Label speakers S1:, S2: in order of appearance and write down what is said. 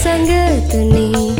S1: sang getuni